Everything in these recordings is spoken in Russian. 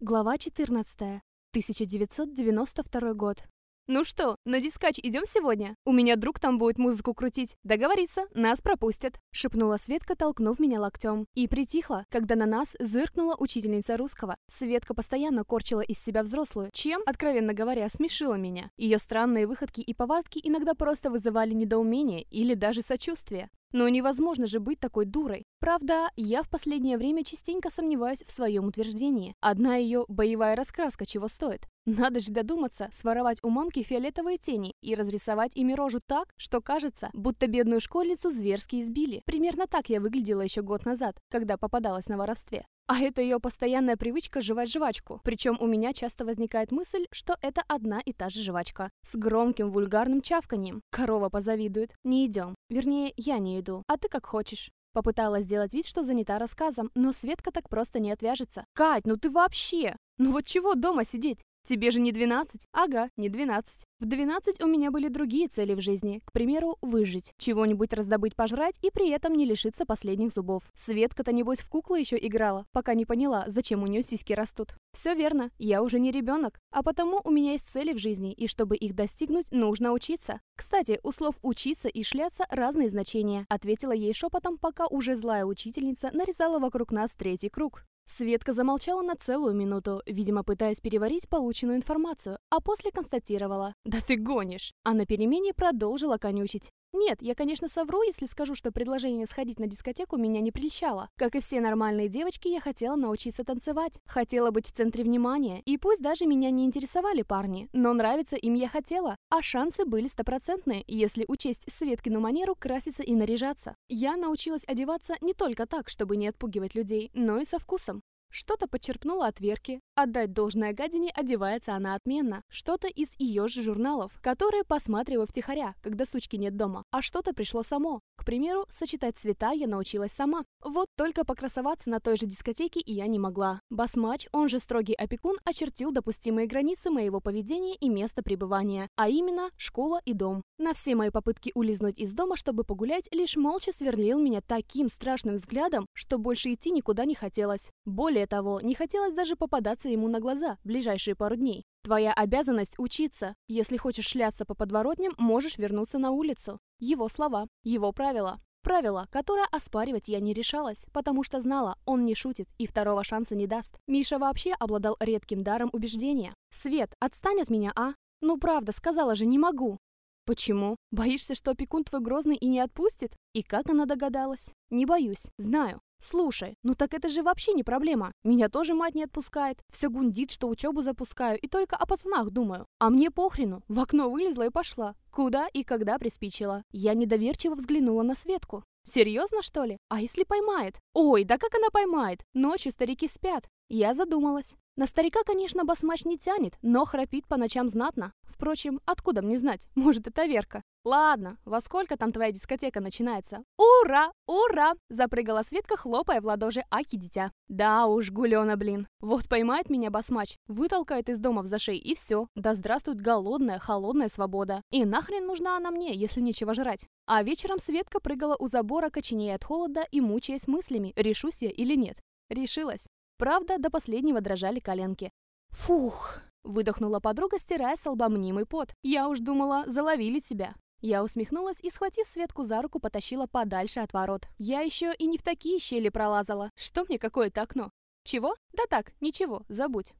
Глава 14. 1992 год. «Ну что, на дискач идем сегодня? У меня друг там будет музыку крутить. Договориться, нас пропустят», — шепнула Светка, толкнув меня локтем. И притихла, когда на нас зыркнула учительница русского. Светка постоянно корчила из себя взрослую, чем, откровенно говоря, смешила меня. Ее странные выходки и повадки иногда просто вызывали недоумение или даже сочувствие. Но невозможно же быть такой дурой. Правда, я в последнее время частенько сомневаюсь в своем утверждении. Одна ее боевая раскраска чего стоит. Надо же додуматься, своровать у мамки фиолетовые тени и разрисовать ими рожу так, что кажется, будто бедную школьницу зверски избили. Примерно так я выглядела еще год назад, когда попадалась на воровстве. А это ее постоянная привычка жевать жвачку. Причем у меня часто возникает мысль, что это одна и та же жвачка. С громким вульгарным чавканием. Корова позавидует. Не идем. Вернее, я не иду. А ты как хочешь. Попыталась сделать вид, что занята рассказом, но Светка так просто не отвяжется. «Кать, ну ты вообще! Ну вот чего дома сидеть? Тебе же не 12? Ага, не 12. В 12 у меня были другие цели в жизни. К примеру, выжить, чего-нибудь раздобыть пожрать и при этом не лишиться последних зубов. Светка-то, небось, в куклы еще играла, пока не поняла, зачем у нее сиськи растут. Все верно, я уже не ребенок, а потому у меня есть цели в жизни, и чтобы их достигнуть, нужно учиться. Кстати, у слов «учиться» и «шляться» разные значения, ответила ей шепотом, пока уже злая учительница нарезала вокруг нас третий круг. Светка замолчала на целую минуту, видимо, пытаясь переварить полученную информацию, а после констатировала «Да ты гонишь!» А на перемене продолжила конючить. Нет, я, конечно, совру, если скажу, что предложение сходить на дискотеку меня не прельщало. Как и все нормальные девочки, я хотела научиться танцевать. Хотела быть в центре внимания. И пусть даже меня не интересовали парни, но нравиться им я хотела. А шансы были стопроцентные, если учесть Светкину манеру краситься и наряжаться. Я научилась одеваться не только так, чтобы не отпугивать людей, но и со вкусом. Что-то подчерпнула от Верки. Отдать должное гадине одевается она отменно. Что-то из ее же журналов, которые посматриваю втихаря, когда сучки нет дома. А что-то пришло само. К примеру, сочетать цвета я научилась сама. Вот только покрасоваться на той же дискотеке и я не могла. Басмач, он же строгий опекун, очертил допустимые границы моего поведения и места пребывания, а именно школа и дом. На все мои попытки улизнуть из дома, чтобы погулять, лишь молча сверлил меня таким страшным взглядом, что больше идти никуда не хотелось. Более более того, не хотелось даже попадаться ему на глаза ближайшие пару дней. Твоя обязанность учиться. Если хочешь шляться по подворотням, можешь вернуться на улицу. Его слова, его правила. Правило, которое оспаривать я не решалась, потому что знала, он не шутит и второго шанса не даст. Миша вообще обладал редким даром убеждения. «Свет, отстань от меня, а? Ну правда, сказала же, не могу». «Почему? Боишься, что опекун твой грозный и не отпустит?» И как она догадалась? «Не боюсь, знаю. Слушай, ну так это же вообще не проблема. Меня тоже мать не отпускает. Все гундит, что учебу запускаю и только о пацанах думаю. А мне похрену. В окно вылезла и пошла. Куда и когда приспичила. Я недоверчиво взглянула на Светку. Серьезно, что ли? А если поймает? Ой, да как она поймает? Ночью старики спят. Я задумалась. На старика, конечно, басмач не тянет, но храпит по ночам знатно. Впрочем, откуда мне знать? Может, это Верка. Ладно, во сколько там твоя дискотека начинается? Ура! Ура! Запрыгала Светка, хлопая в ладоши Аки дитя. Да уж, гулёна, блин. Вот поймает меня басмач, вытолкает из дома в зашей и все. Да здравствует голодная, холодная свобода. И нахрен нужна она мне, если нечего жрать? А вечером Светка прыгала у забора, коченея от холода и мучаясь мыслями, решусь я или нет. Решилась. Правда, до последнего дрожали коленки. «Фух!» — выдохнула подруга, стирая с лба мнимый пот. «Я уж думала, заловили тебя». Я усмехнулась и, схватив Светку за руку, потащила подальше от ворот. Я еще и не в такие щели пролазала. Что мне какое-то окно? Чего? Да так, ничего, забудь.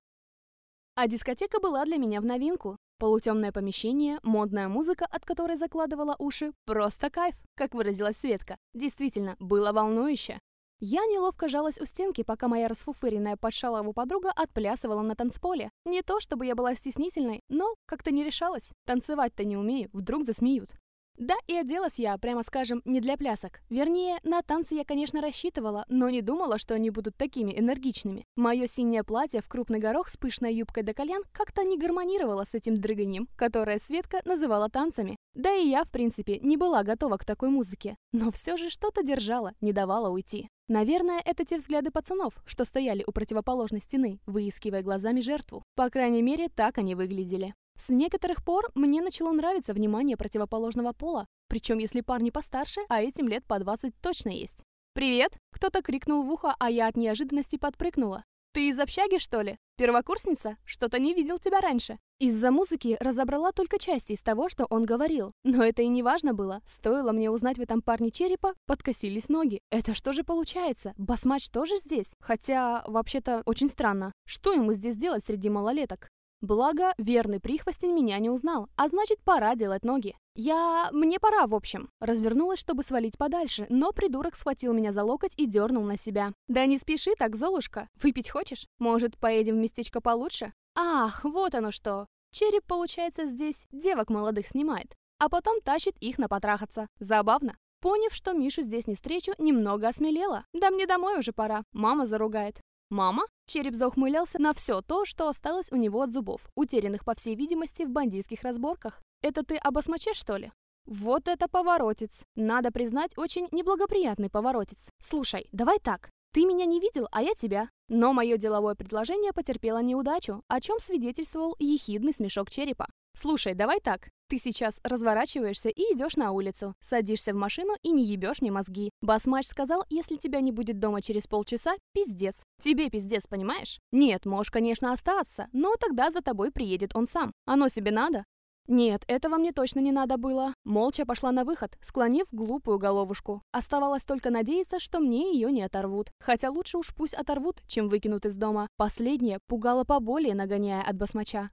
А дискотека была для меня в новинку. Полутемное помещение, модная музыка, от которой закладывала уши. Просто кайф, как выразилась Светка. Действительно, было волнующе. Я неловко жалась у стенки, пока моя расфуфыренная под шалаву подруга отплясывала на танцполе. Не то, чтобы я была стеснительной, но как-то не решалась. Танцевать-то не умею, вдруг засмеют. Да, и оделась я, прямо скажем, не для плясок. Вернее, на танцы я, конечно, рассчитывала, но не думала, что они будут такими энергичными. Мое синее платье в крупный горох с пышной юбкой до колен как-то не гармонировало с этим дрыганием, которое Светка называла танцами. Да и я, в принципе, не была готова к такой музыке. Но все же что-то держало, не давало уйти. Наверное, это те взгляды пацанов, что стояли у противоположной стены, выискивая глазами жертву. По крайней мере, так они выглядели. С некоторых пор мне начало нравиться внимание противоположного пола, причем если парни постарше, а этим лет по 20 точно есть. «Привет!» — кто-то крикнул в ухо, а я от неожиданности подпрыгнула. Ты из общаги, что ли? Первокурсница? Что-то не видел тебя раньше. Из-за музыки разобрала только части из того, что он говорил. Но это и не важно было. Стоило мне узнать в этом парне черепа, подкосились ноги. Это что же получается? Басмач тоже здесь? Хотя, вообще-то, очень странно. Что ему здесь делать среди малолеток? Благо, верный прихвостень меня не узнал, а значит, пора делать ноги. Я... мне пора, в общем. Развернулась, чтобы свалить подальше, но придурок схватил меня за локоть и дернул на себя. Да не спеши так, Золушка. Выпить хочешь? Может, поедем в местечко получше? Ах, вот оно что. Череп, получается, здесь девок молодых снимает, а потом тащит их на потрахаться. Забавно. Поняв, что Мишу здесь не встречу, немного осмелела. Да мне домой уже пора, мама заругает. «Мама?» Череп заухмылялся на все то, что осталось у него от зубов, утерянных, по всей видимости, в бандитских разборках. «Это ты об осмоче, что ли?» «Вот это поворотец. Надо признать, очень неблагоприятный поворотец. Слушай, давай так. Ты меня не видел, а я тебя. Но мое деловое предложение потерпело неудачу, о чем свидетельствовал ехидный смешок черепа. Слушай, давай так. Ты сейчас разворачиваешься и идешь на улицу, садишься в машину и не ебешь мне мозги. Басмач сказал, если тебя не будет дома через полчаса, пиздец. Тебе пиздец, понимаешь? Нет, можешь, конечно, остаться, но тогда за тобой приедет он сам. Оно себе надо? Нет, этого мне точно не надо было. Молча пошла на выход, склонив глупую головушку. Оставалось только надеяться, что мне ее не оторвут. Хотя лучше уж пусть оторвут, чем выкинут из дома. Последнее пугало поболее, нагоняя от басмача.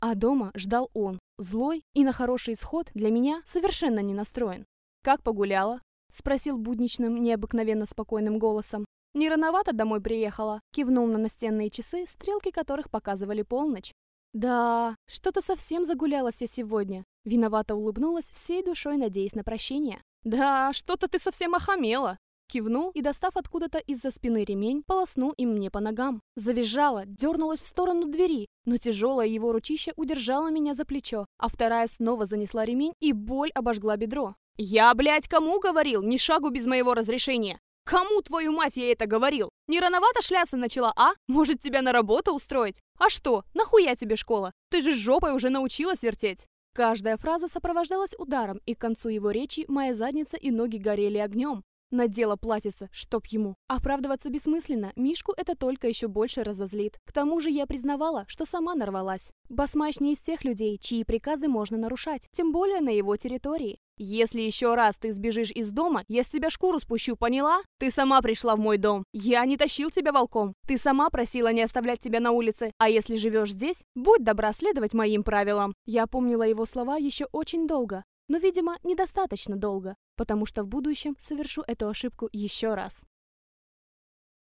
А дома ждал он, злой и на хороший исход для меня совершенно не настроен. «Как погуляла?» — спросил будничным, необыкновенно спокойным голосом. «Не рановато домой приехала?» — кивнул на настенные часы, стрелки которых показывали полночь. «Да, что-то совсем загулялась я сегодня». Виновато улыбнулась, всей душой надеясь на прощение. «Да, что-то ты совсем охамела!» Кивнул и, достав откуда-то из-за спины ремень, полоснул им мне по ногам. Завизжала, дернулась в сторону двери, но тяжелое его ручище удержало меня за плечо, а вторая снова занесла ремень, и боль обожгла бедро. «Я, блядь, кому говорил? Ни шагу без моего разрешения!» «Кому, твою мать, я это говорил? Не рановато шляться начала, а? Может, тебя на работу устроить? А что, нахуя тебе школа? Ты же жопой уже научилась вертеть!» Каждая фраза сопровождалась ударом, и к концу его речи моя задница и ноги горели огнем. Надела платьице, чтоб ему. Оправдываться бессмысленно, Мишку это только еще больше разозлит. К тому же я признавала, что сама нарвалась. Басмач не из тех людей, чьи приказы можно нарушать, тем более на его территории. Если еще раз ты сбежишь из дома, я с тебя шкуру спущу, поняла? Ты сама пришла в мой дом. Я не тащил тебя волком. Ты сама просила не оставлять тебя на улице. А если живешь здесь, будь добра следовать моим правилам. Я помнила его слова еще очень долго, но, видимо, недостаточно долго, потому что в будущем совершу эту ошибку еще раз.